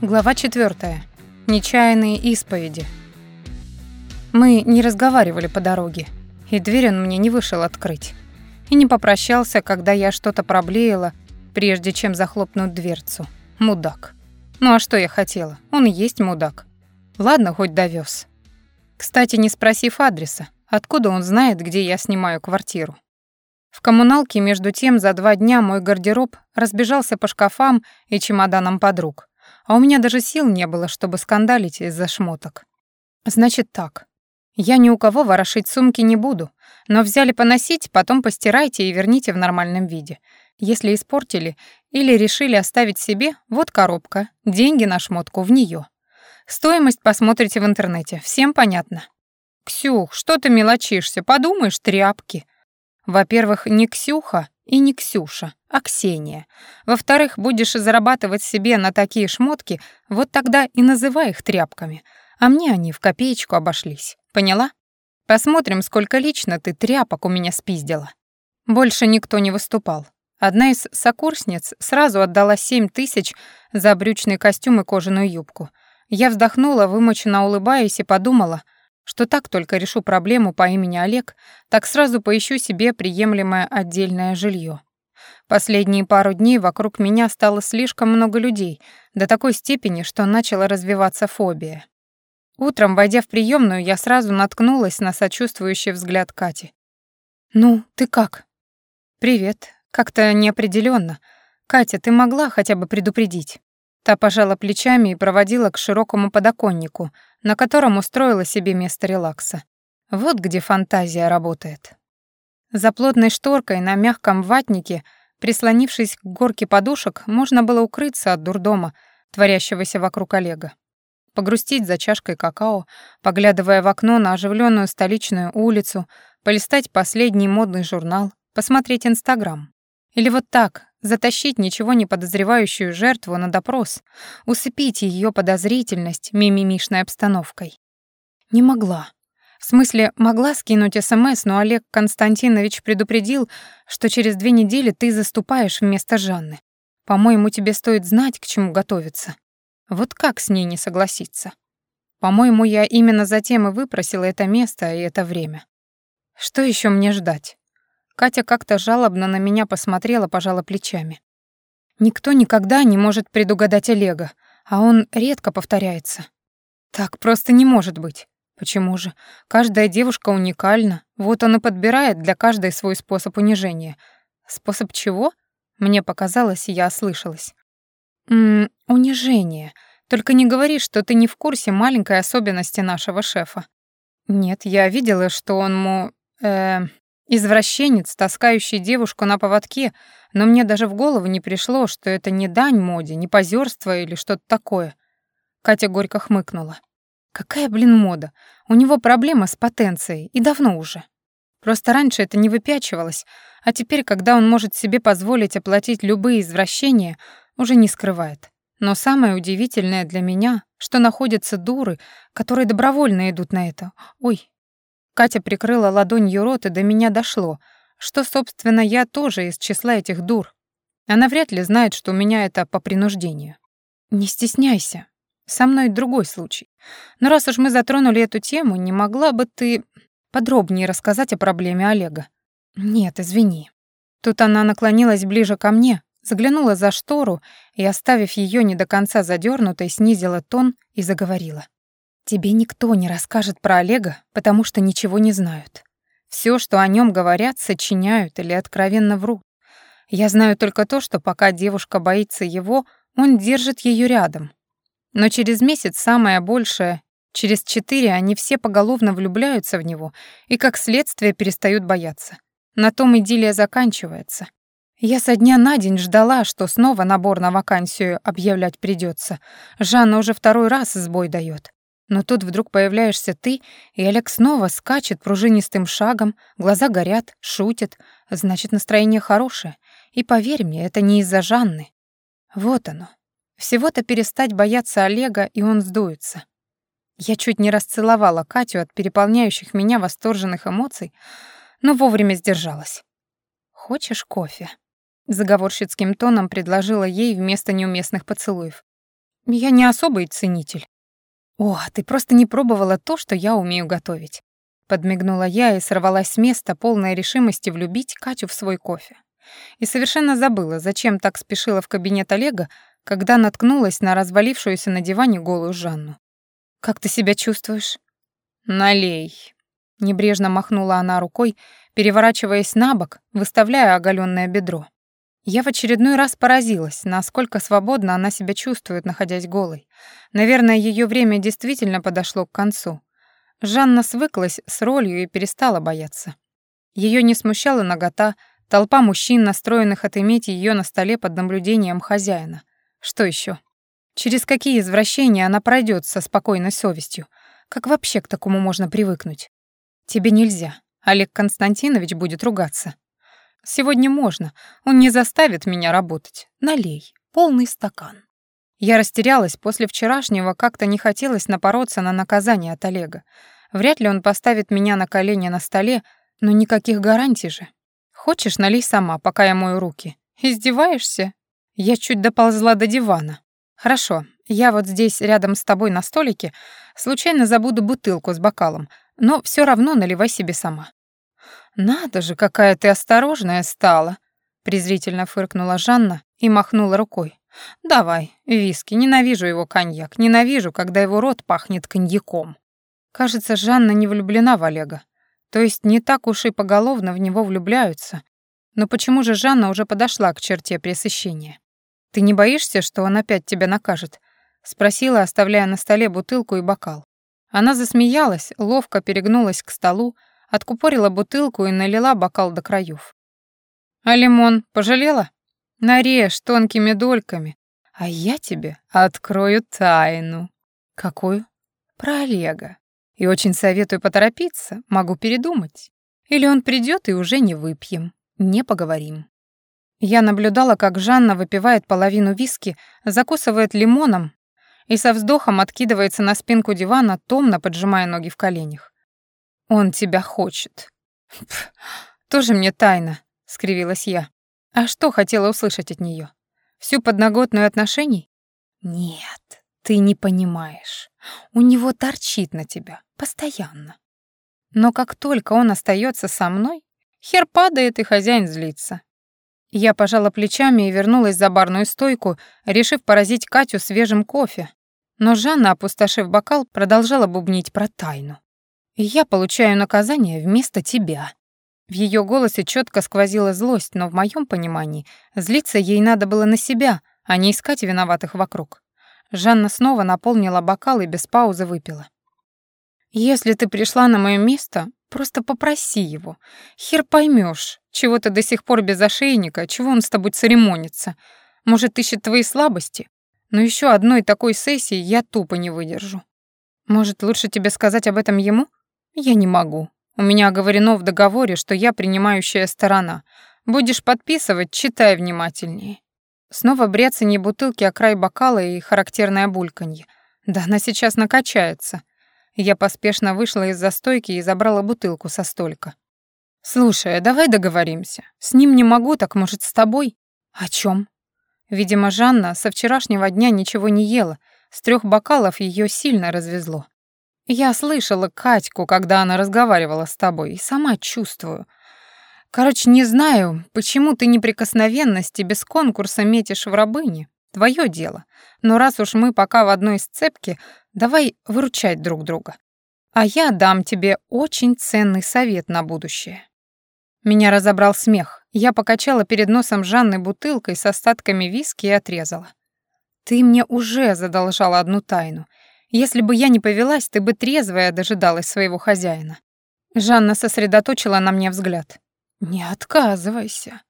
Глава 4. Нечаянные исповеди. Мы не разговаривали по дороге, и дверь он мне не вышел открыть. И не попрощался, когда я что-то проблеяла, прежде чем захлопнуть дверцу. Мудак. Ну а что я хотела? Он и есть мудак. Ладно, хоть довез. Кстати, не спросив адреса, откуда он знает, где я снимаю квартиру. В коммуналке, между тем, за два дня мой гардероб разбежался по шкафам и чемоданам подруг а у меня даже сил не было, чтобы скандалить из-за шмоток. Значит так. Я ни у кого ворошить сумки не буду, но взяли поносить, потом постирайте и верните в нормальном виде. Если испортили или решили оставить себе, вот коробка, деньги на шмотку в нее. Стоимость посмотрите в интернете, всем понятно. Ксюх, что ты мелочишься, подумаешь, тряпки. Во-первых, не Ксюха и не Ксюша, а Ксения. Во-вторых, будешь зарабатывать себе на такие шмотки, вот тогда и называй их тряпками. А мне они в копеечку обошлись. Поняла? Посмотрим, сколько лично ты тряпок у меня спиздила. Больше никто не выступал. Одна из сокурсниц сразу отдала семь тысяч за брючный костюм и кожаную юбку. Я вздохнула, вымоченно улыбаясь, и подумала — что так только решу проблему по имени Олег, так сразу поищу себе приемлемое отдельное жилье. Последние пару дней вокруг меня стало слишком много людей, до такой степени, что начала развиваться фобия. Утром, войдя в приемную, я сразу наткнулась на сочувствующий взгляд Кати. «Ну, ты как?» «Привет. Как-то неопределенно. Катя, ты могла хотя бы предупредить?» Та пожала плечами и проводила к широкому подоконнику, на котором устроила себе место релакса. Вот где фантазия работает. За плотной шторкой на мягком ватнике, прислонившись к горке подушек, можно было укрыться от дурдома, творящегося вокруг Олега. Погрустить за чашкой какао, поглядывая в окно на оживленную столичную улицу, полистать последний модный журнал, посмотреть Инстаграм. Или вот так, затащить ничего не подозревающую жертву на допрос, усыпить ее подозрительность мимимишной обстановкой. Не могла. В смысле, могла скинуть СМС, но Олег Константинович предупредил, что через две недели ты заступаешь вместо Жанны. По-моему, тебе стоит знать, к чему готовиться. Вот как с ней не согласиться? По-моему, я именно затем и выпросила это место и это время. Что еще мне ждать? Катя как-то жалобно на меня посмотрела, пожала плечами. Никто никогда не может предугадать Олега, а он редко повторяется. Так просто не может быть. Почему же? Каждая девушка уникальна, вот он и подбирает для каждой свой способ унижения. Способ чего? Мне показалось, я ослышалась. Ммм, унижение. Только не говори, что ты не в курсе маленькой особенности нашего шефа. Нет, я видела, что он му... Э, Извращенец, таскающий девушку на поводке, но мне даже в голову не пришло, что это не дань моде, не позерство или что-то такое. Катя горько хмыкнула. Какая, блин, мода? У него проблема с потенцией, и давно уже. Просто раньше это не выпячивалось, а теперь, когда он может себе позволить оплатить любые извращения, уже не скрывает. Но самое удивительное для меня, что находятся дуры, которые добровольно идут на это. Ой, Катя прикрыла ладонью рот, и до меня дошло, что, собственно, я тоже из числа этих дур. Она вряд ли знает, что у меня это по принуждению. Не стесняйся. Со мной другой случай. Но раз уж мы затронули эту тему, не могла бы ты подробнее рассказать о проблеме Олега? Нет, извини. Тут она наклонилась ближе ко мне, заглянула за штору и, оставив ее не до конца задернутой, снизила тон и заговорила. Тебе никто не расскажет про Олега, потому что ничего не знают. Все, что о нем говорят, сочиняют или откровенно врут. Я знаю только то, что пока девушка боится его, он держит ее рядом. Но через месяц самое большее, через четыре они все поголовно влюбляются в него и как следствие перестают бояться. На том идиллия заканчивается. Я со дня на день ждала, что снова набор на вакансию объявлять придется. Жанна уже второй раз сбой дает. Но тут вдруг появляешься ты, и Олег снова скачет пружинистым шагом, глаза горят, шутит, значит, настроение хорошее. И поверь мне, это не из-за Жанны. Вот оно. Всего-то перестать бояться Олега, и он сдуется. Я чуть не расцеловала Катю от переполняющих меня восторженных эмоций, но вовремя сдержалась. «Хочешь кофе?» Заговорщицким тоном предложила ей вместо неуместных поцелуев. Я не особый ценитель. О, ты просто не пробовала то, что я умею готовить. Подмигнула я и сорвалась с места, полная решимости влюбить Катю в свой кофе. И совершенно забыла, зачем так спешила в кабинет Олега, когда наткнулась на развалившуюся на диване голую Жанну. «Как ты себя чувствуешь?» «Налей», — небрежно махнула она рукой, переворачиваясь на бок, выставляя оголенное бедро. Я в очередной раз поразилась, насколько свободно она себя чувствует, находясь голой. Наверное, ее время действительно подошло к концу. Жанна свыклась с ролью и перестала бояться. Ее не смущала нагота, толпа мужчин, настроенных отыметь ее на столе под наблюдением хозяина. Что еще? Через какие извращения она пройдет со спокойной совестью? Как вообще к такому можно привыкнуть? Тебе нельзя. Олег Константинович будет ругаться. Сегодня можно. Он не заставит меня работать. Налей. Полный стакан. Я растерялась после вчерашнего, как-то не хотелось напороться на наказание от Олега. Вряд ли он поставит меня на колени на столе, но никаких гарантий же. Хочешь, налей сама, пока я мою руки. Издеваешься? Я чуть доползла до дивана. Хорошо, я вот здесь рядом с тобой на столике случайно забуду бутылку с бокалом, но все равно наливай себе сама. «Надо же, какая ты осторожная стала!» презрительно фыркнула Жанна и махнула рукой. «Давай, виски, ненавижу его коньяк, ненавижу, когда его рот пахнет коньяком». Кажется, Жанна не влюблена в Олега. То есть не так уж и поголовно в него влюбляются. Но почему же Жанна уже подошла к черте пресыщения? «Ты не боишься, что он опять тебя накажет?» — спросила, оставляя на столе бутылку и бокал. Она засмеялась, ловко перегнулась к столу, откупорила бутылку и налила бокал до краев. «А лимон пожалела? Нарежь тонкими дольками, а я тебе открою тайну». «Какую?» «Про Олега. И очень советую поторопиться, могу передумать. Или он придет и уже не выпьем, не поговорим». Я наблюдала, как Жанна выпивает половину виски, закусывает лимоном и со вздохом откидывается на спинку дивана, томно поджимая ноги в коленях. Он тебя хочет. Пф, тоже мне тайна, скривилась я. А что хотела услышать от нее? Всю подноготную отношений? Нет, ты не понимаешь. У него торчит на тебя постоянно. Но как только он остается со мной, хер падает и хозяин злится. Я пожала плечами и вернулась за барную стойку, решив поразить Катю свежим кофе. Но Жанна, опустошив бокал, продолжала бубнить про тайну я получаю наказание вместо тебя». В ее голосе четко сквозила злость, но в моем понимании злиться ей надо было на себя, а не искать виноватых вокруг. Жанна снова наполнила бокал и без паузы выпила. «Если ты пришла на мое место, просто попроси его. Хер поймешь, чего ты до сих пор без ошейника, чего он с тобой церемонится. Может, ищет твои слабости? Но еще одной такой сессии я тупо не выдержу. Может, лучше тебе сказать об этом ему? «Я не могу. У меня оговорено в договоре, что я принимающая сторона. Будешь подписывать, читай внимательнее». Снова бряцанье бутылки о край бокала и характерное бульканье. Да она сейчас накачается. Я поспешно вышла из застойки и забрала бутылку со столика. «Слушай, а давай договоримся. С ним не могу, так, может, с тобой?» «О чем? Видимо, Жанна со вчерашнего дня ничего не ела. С трех бокалов ее сильно развезло. Я слышала Катьку, когда она разговаривала с тобой, и сама чувствую. Короче, не знаю, почему ты неприкосновенности без конкурса метишь в рабыне. Твое дело. Но раз уж мы пока в одной сцепке, давай выручать друг друга. А я дам тебе очень ценный совет на будущее. Меня разобрал смех. Я покачала перед носом Жанны бутылкой с остатками виски и отрезала. Ты мне уже задолжала одну тайну — если бы я не повелась, ты бы трезвая дожидалась своего хозяина. Жанна сосредоточила на мне взгляд. Не отказывайся.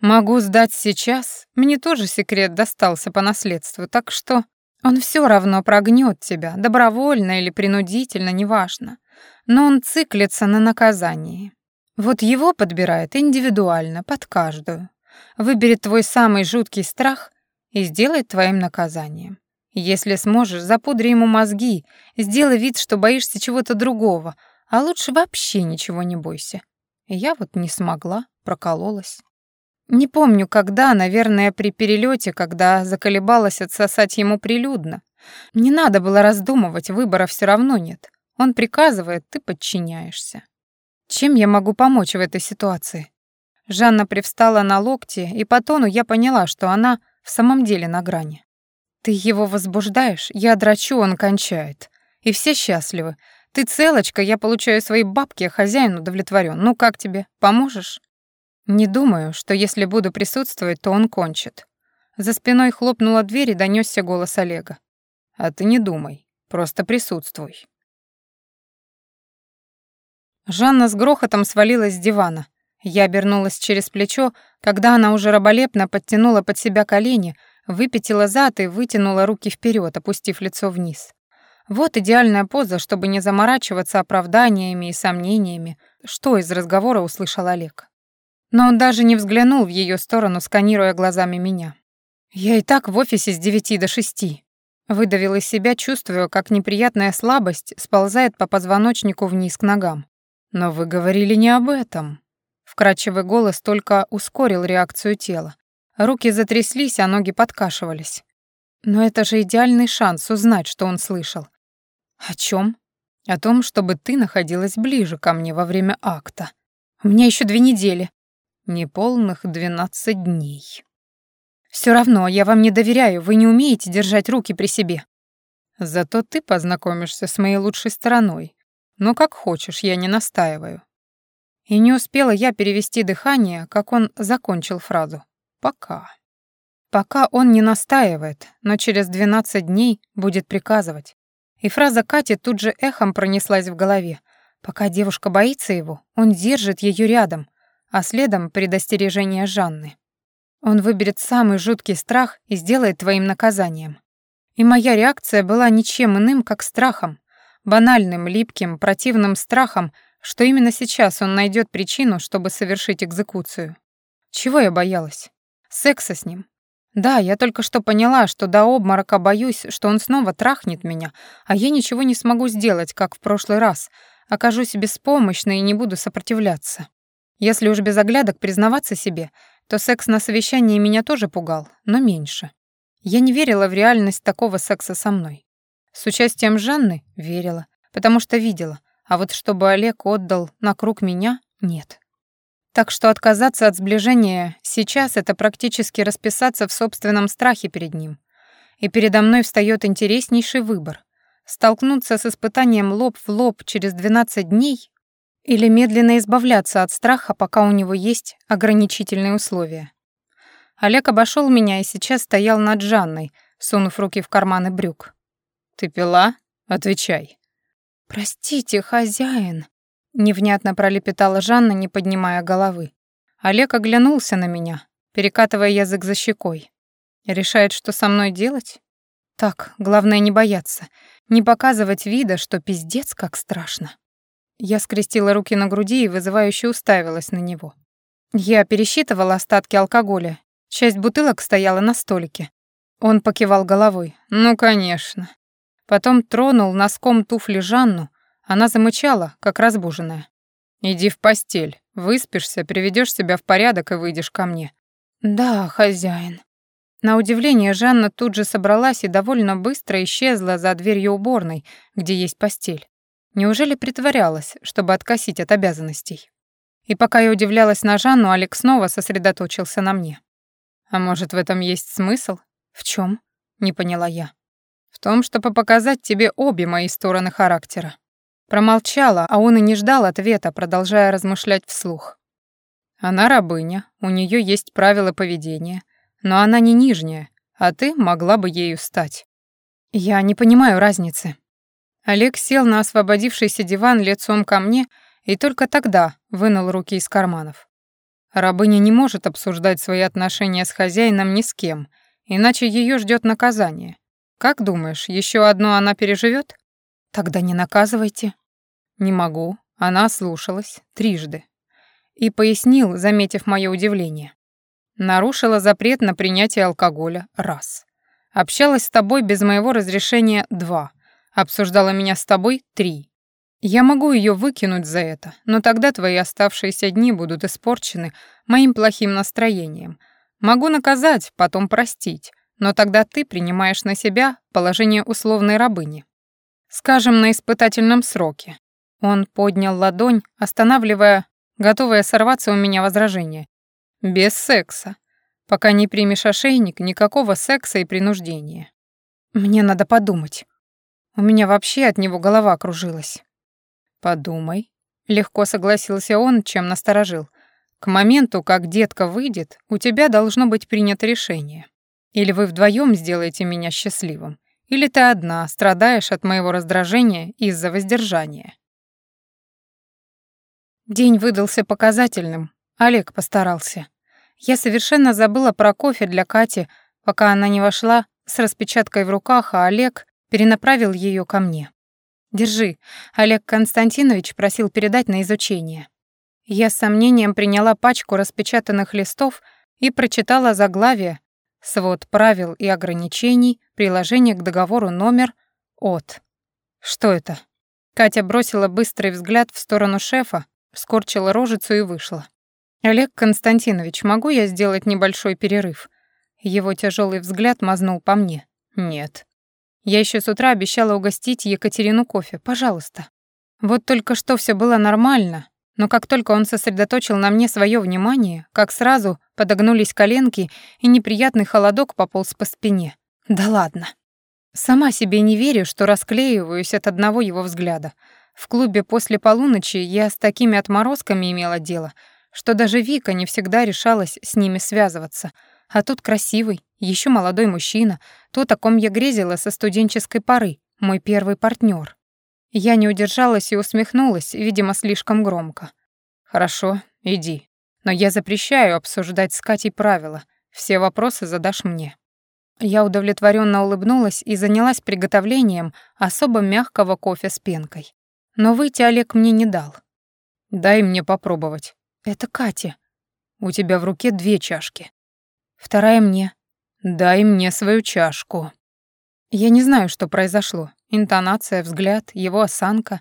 Могу сдать сейчас. Мне тоже секрет достался по наследству, так что он все равно прогнет тебя, добровольно или принудительно, неважно. Но он циклится на наказании. Вот его подбирает индивидуально, под каждую. Выберет твой самый жуткий страх и сделает твоим наказанием. Если сможешь, запудри ему мозги, сделай вид, что боишься чего-то другого, а лучше вообще ничего не бойся. Я вот не смогла, прокололась. Не помню, когда, наверное, при перелете, когда заколебалась отсосать ему прилюдно. Не надо было раздумывать, выбора все равно нет. Он приказывает, ты подчиняешься. Чем я могу помочь в этой ситуации? Жанна привстала на локте, и по тону я поняла, что она в самом деле на грани. Ты его возбуждаешь, я драчу, он кончает. И все счастливы. Ты целочка, я получаю свои бабки, а хозяин удовлетворен. Ну как тебе, поможешь? Не думаю, что если буду присутствовать, то он кончит. За спиной хлопнула дверь и донесся голос Олега. А ты не думай, просто присутствуй. Жанна с грохотом свалилась с дивана. Я обернулась через плечо, когда она уже раболепно подтянула под себя колени, выпятила зад и вытянула руки вперед, опустив лицо вниз. Вот идеальная поза, чтобы не заморачиваться оправданиями и сомнениями, что из разговора услышал Олег. Но он даже не взглянул в ее сторону, сканируя глазами меня. «Я и так в офисе с девяти до шести», — выдавил из себя, чувствуя, как неприятная слабость сползает по позвоночнику вниз к ногам. «Но вы говорили не об этом». Вкрадчивый голос только ускорил реакцию тела. Руки затряслись, а ноги подкашивались. Но это же идеальный шанс узнать, что он слышал. О чем? О том, чтобы ты находилась ближе ко мне во время акта. У меня еще две недели. Неполных двенадцать дней. Все равно я вам не доверяю, вы не умеете держать руки при себе. Зато ты познакомишься с моей лучшей стороной. Но как хочешь, я не настаиваю. И не успела я перевести дыхание, как он закончил фразу. Пока. Пока он не настаивает, но через 12 дней будет приказывать. И фраза Кати тут же эхом пронеслась в голове. Пока девушка боится его, он держит ее рядом, а следом предостережение Жанны. Он выберет самый жуткий страх и сделает твоим наказанием. И моя реакция была ничем иным, как страхом, банальным, липким, противным страхом, что именно сейчас он найдет причину, чтобы совершить экзекуцию. Чего я боялась? Секса с ним. Да, я только что поняла, что до обморока боюсь, что он снова трахнет меня, а я ничего не смогу сделать, как в прошлый раз. Окажусь беспомощной и не буду сопротивляться. Если уж без оглядок признаваться себе, то секс на совещании меня тоже пугал, но меньше. Я не верила в реальность такого секса со мной. С участием Жанны верила, потому что видела, а вот чтобы Олег отдал на круг меня — нет. Так что отказаться от сближения сейчас — это практически расписаться в собственном страхе перед ним. И передо мной встает интереснейший выбор — столкнуться с испытанием лоб в лоб через 12 дней или медленно избавляться от страха, пока у него есть ограничительные условия. Олег обошел меня и сейчас стоял над Жанной, сунув руки в карманы брюк. «Ты пила? Отвечай». «Простите, хозяин», Невнятно пролепетала Жанна, не поднимая головы. Олег оглянулся на меня, перекатывая язык за щекой. Решает, что со мной делать? Так, главное не бояться, не показывать вида, что пиздец как страшно. Я скрестила руки на груди и вызывающе уставилась на него. Я пересчитывала остатки алкоголя. Часть бутылок стояла на столике. Он покивал головой. «Ну, конечно». Потом тронул носком туфли Жанну, она замычала, как разбуженная. «Иди в постель, выспишься, приведешь себя в порядок и выйдешь ко мне». «Да, хозяин». На удивление Жанна тут же собралась и довольно быстро исчезла за дверью уборной, где есть постель. Неужели притворялась, чтобы откосить от обязанностей? И пока я удивлялась на Жанну, Алекс снова сосредоточился на мне. «А может, в этом есть смысл?» «В чем? не поняла я. «В том, чтобы показать тебе обе мои стороны характера. Промолчала, а он и не ждал ответа, продолжая размышлять вслух. Она рабыня, у нее есть правила поведения, но она не нижняя, а ты могла бы ею стать. Я не понимаю разницы. Олег сел на освободившийся диван лицом ко мне и только тогда вынул руки из карманов. Рабыня не может обсуждать свои отношения с хозяином ни с кем, иначе ее ждет наказание. Как думаешь, еще одно она переживет? Тогда не наказывайте. «Не могу». Она слушалась трижды. И пояснил, заметив мое удивление. Нарушила запрет на принятие алкоголя — раз. Общалась с тобой без моего разрешения — два. Обсуждала меня с тобой — три. Я могу ее выкинуть за это, но тогда твои оставшиеся дни будут испорчены, моим плохим настроением. Могу наказать, потом простить, но тогда ты принимаешь на себя положение условной рабыни. Скажем, на испытательном сроке. Он поднял ладонь, останавливая, готовое сорваться у меня возражение. Без секса. Пока не примешь ошейник, никакого секса и принуждения. Мне надо подумать. У меня вообще от него голова кружилась. Подумай. Легко согласился он, чем насторожил. К моменту, как детка выйдет, у тебя должно быть принято решение. Или вы вдвоем сделаете меня счастливым, или ты одна страдаешь от моего раздражения из-за воздержания. День выдался показательным. Олег постарался. Я совершенно забыла про кофе для Кати, пока она не вошла с распечаткой в руках, а Олег перенаправил ее ко мне. «Держи. Олег Константинович просил передать на изучение». Я с сомнением приняла пачку распечатанных листов и прочитала заглавие «Свод правил и ограничений, приложение к договору номер от». «Что это?» Катя бросила быстрый взгляд в сторону шефа, скорчила рожицу и вышла. «Олег Константинович, могу я сделать небольшой перерыв?» Его тяжелый взгляд мазнул по мне. «Нет». Я еще с утра обещала угостить Екатерину кофе. Пожалуйста. Вот только что все было нормально, но как только он сосредоточил на мне свое внимание, как сразу подогнулись коленки, и неприятный холодок пополз по спине. Да ладно. Сама себе не верю, что расклеиваюсь от одного его взгляда. В клубе после полуночи я с такими отморозками имела дело, что даже Вика не всегда решалась с ними связываться. А тут красивый, еще молодой мужчина, то, о ком я грезила со студенческой поры, мой первый партнер. Я не удержалась и усмехнулась, видимо, слишком громко. «Хорошо, иди. Но я запрещаю обсуждать с Катей правила. Все вопросы задашь мне». Я удовлетворенно улыбнулась и занялась приготовлением особо мягкого кофе с пенкой. Но выйти Олег мне не дал. «Дай мне попробовать». «Это Катя. У тебя в руке две чашки. Вторая мне. Дай мне свою чашку». Я не знаю, что произошло. Интонация, взгляд, его осанка.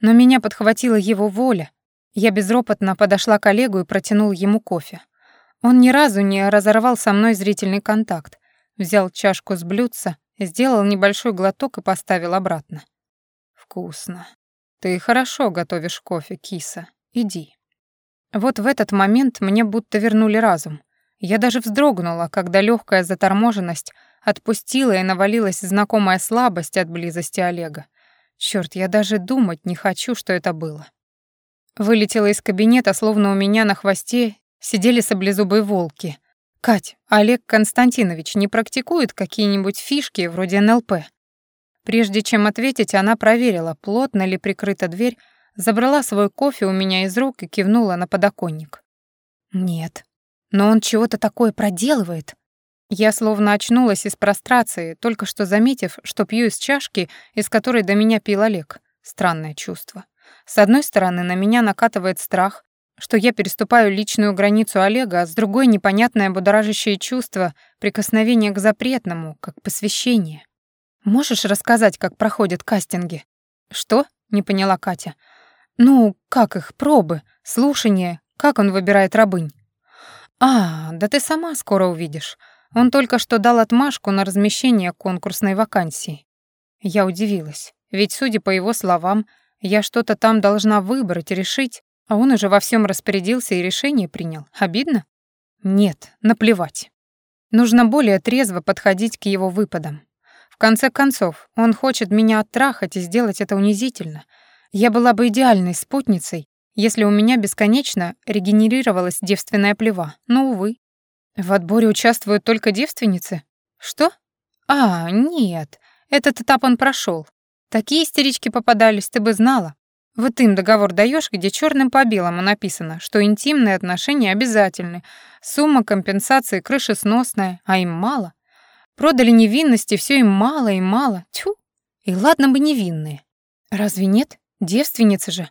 Но меня подхватила его воля. Я безропотно подошла к Олегу и протянул ему кофе. Он ни разу не разорвал со мной зрительный контакт. Взял чашку с блюдца, сделал небольшой глоток и поставил обратно. «Вкусно. Ты хорошо готовишь кофе, киса. Иди». Вот в этот момент мне будто вернули разум. Я даже вздрогнула, когда легкая заторможенность отпустила и навалилась знакомая слабость от близости Олега. Черт, я даже думать не хочу, что это было. Вылетела из кабинета, словно у меня на хвосте сидели саблезубые волки. «Кать, Олег Константинович не практикует какие-нибудь фишки вроде НЛП?» Прежде чем ответить, она проверила, плотно ли прикрыта дверь, забрала свой кофе у меня из рук и кивнула на подоконник. «Нет, но он чего-то такое проделывает», я словно очнулась из прострации, только что заметив, что пью из чашки, из которой до меня пил Олег. Странное чувство. С одной стороны, на меня накатывает страх, что я переступаю личную границу Олега, а с другой — непонятное будоражащее чувство прикосновения к запретному, как посвящение. «Можешь рассказать, как проходят кастинги?» «Что?» — не поняла Катя. «Ну, как их, пробы, слушания, как он выбирает рабынь?» «А, да ты сама скоро увидишь. Он только что дал отмашку на размещение конкурсной вакансии. Я удивилась, ведь, судя по его словам, я что-то там должна выбрать, решить, а он уже во всем распорядился и решение принял. Обидно? Нет, наплевать. Нужно более трезво подходить к его выпадам. В конце концов, он хочет меня оттрахать и сделать это унизительно. Я была бы идеальной спутницей, если у меня бесконечно регенерировалась девственная плева, но, увы. В отборе участвуют только девственницы? Что? А, нет, этот этап он прошел. Такие истерички попадались, ты бы знала. Вот им договор даешь, где черным по белому написано, что интимные отношения обязательны, сумма компенсации крышесносная, а им мало. Продали невинности, все им мало и мало. Тьфу. И ладно бы невинные. Разве нет? Девственницы же.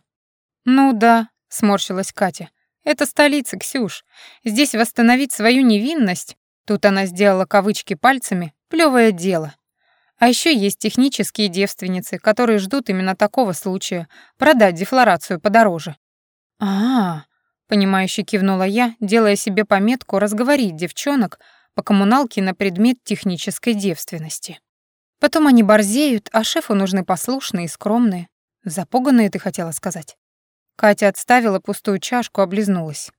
Ну да, сморщилась Катя. Это столица, Ксюш. Здесь восстановить свою невинность, тут она сделала кавычки пальцами, плевое дело. А еще есть технические девственницы, которые ждут именно такого случая, продать дефлорацию подороже. А, -а, -а Понимающе кивнула я, делая себе пометку разговорить девчонок по коммуналке на предмет технической девственности. Потом они борзеют, а шефу нужны послушные и скромные. Запуганные, ты хотела сказать. Катя отставила пустую чашку, облизнулась.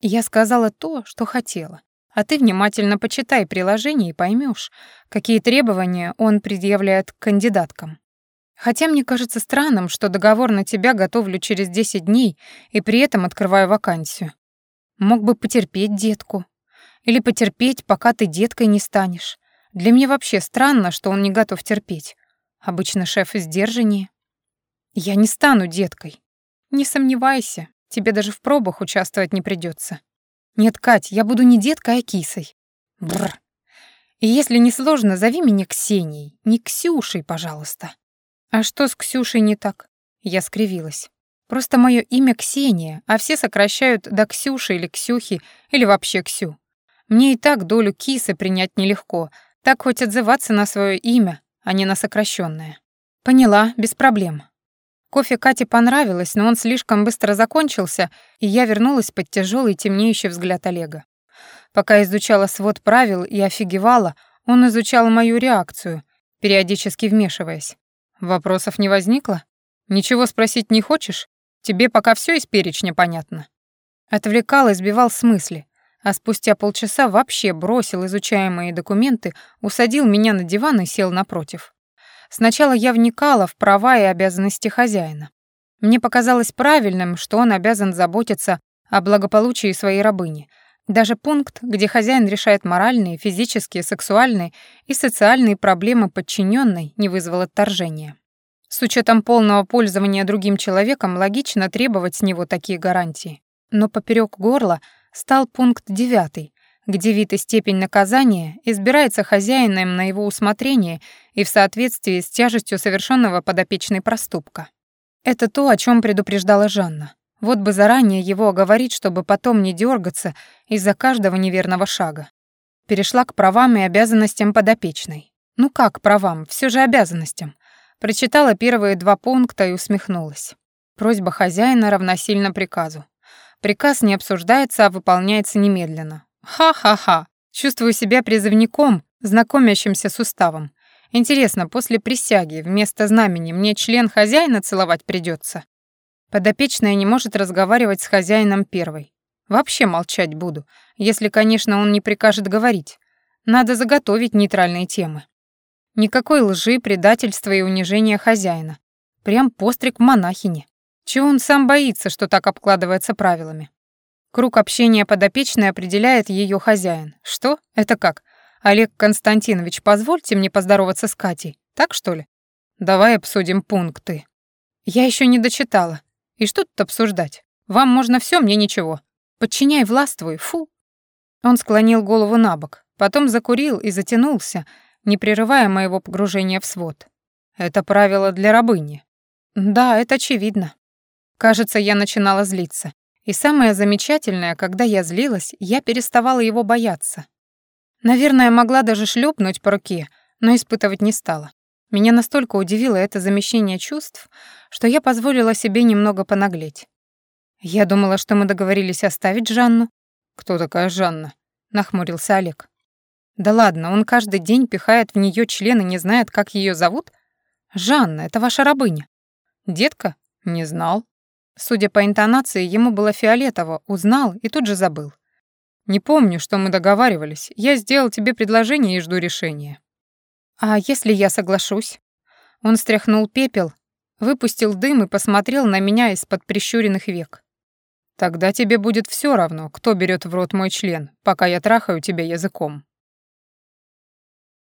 Я сказала то, что хотела. А ты внимательно почитай приложение и поймешь, какие требования он предъявляет к кандидаткам. Хотя мне кажется странным, что договор на тебя готовлю через 10 дней и при этом открываю вакансию. Мог бы потерпеть детку. Или потерпеть, пока ты деткой не станешь. Для меня вообще странно, что он не готов терпеть. Обычно шеф сдержаннее. Я не стану деткой. Не сомневайся, тебе даже в пробах участвовать не придется. Нет, Кать, я буду не деткой, а кисой. Бррр. И если не сложно, зови меня Ксенией, не Ксюшей, пожалуйста. А что с Ксюшей не так? Я скривилась. Просто мое имя Ксения, а все сокращают до Ксюши или Ксюхи, или вообще Ксю. Мне и так долю кисы принять нелегко, так хоть отзываться на свое имя, а не на сокращенное. Поняла, без проблем. Кофе Кате понравилось, но он слишком быстро закончился, и я вернулась под тяжелый темнеющий взгляд Олега. Пока изучала свод правил и офигевала, он изучал мою реакцию, периодически вмешиваясь. Вопросов не возникло? Ничего спросить не хочешь? Тебе пока все из перечня понятно. Отвлекал и сбивал с мысли, а спустя полчаса вообще бросил изучаемые документы, усадил меня на диван и сел напротив. Сначала я вникала в права и обязанности хозяина. Мне показалось правильным, что он обязан заботиться о благополучии своей рабыни. Даже пункт, где хозяин решает моральные, физические, сексуальные и социальные проблемы подчиненной, не вызвал отторжения. С учетом полного пользования другим человеком логично требовать с него такие гарантии. Но поперек горла стал пункт девятый, где вид и степень наказания избирается хозяином на его усмотрение и в соответствии с тяжестью совершенного подопечной проступка. Это то, о чем предупреждала Жанна. Вот бы заранее его оговорить, чтобы потом не дергаться из-за каждого неверного шага. Перешла к правам и обязанностям подопечной. Ну как правам, все же обязанностям. Прочитала первые два пункта и усмехнулась. Просьба хозяина равносильно приказу. Приказ не обсуждается, а выполняется немедленно. Ха-ха-ха. Чувствую себя призывником, знакомящимся с уставом. Интересно, после присяги вместо знамени мне член хозяина целовать придется. Подопечная не может разговаривать с хозяином первой. Вообще молчать буду, если, конечно, он не прикажет говорить. Надо заготовить нейтральные темы. Никакой лжи, предательства и унижения хозяина. Прям постриг монахини. Чего он сам боится, что так обкладывается правилами? Круг общения подопечной определяет ее хозяин. Что? Это как? Олег Константинович, позвольте мне поздороваться с Катей. Так что ли? Давай обсудим пункты. Я еще не дочитала. И что тут обсуждать? Вам можно все, мне ничего. Подчиняй властвуй, фу. Он склонил голову на бок, потом закурил и затянулся, не прерывая моего погружения в свод. Это правило для рабыни. Да, это очевидно. Кажется, я начинала злиться. И самое замечательное, когда я злилась, я переставала его бояться. Наверное, могла даже шлепнуть по руке, но испытывать не стала. Меня настолько удивило это замещение чувств, что я позволила себе немного понаглеть. Я думала, что мы договорились оставить Жанну. «Кто такая Жанна?» — нахмурился Олег. «Да ладно, он каждый день пихает в нее члены, не знает, как ее зовут? Жанна, это ваша рабыня». «Детка? Не знал». Судя по интонации, ему было фиолетово, узнал и тут же забыл. «Не помню, что мы договаривались. Я сделал тебе предложение и жду решения». «А если я соглашусь?» Он стряхнул пепел, выпустил дым и посмотрел на меня из-под прищуренных век. «Тогда тебе будет все равно, кто берет в рот мой член, пока я трахаю тебя языком».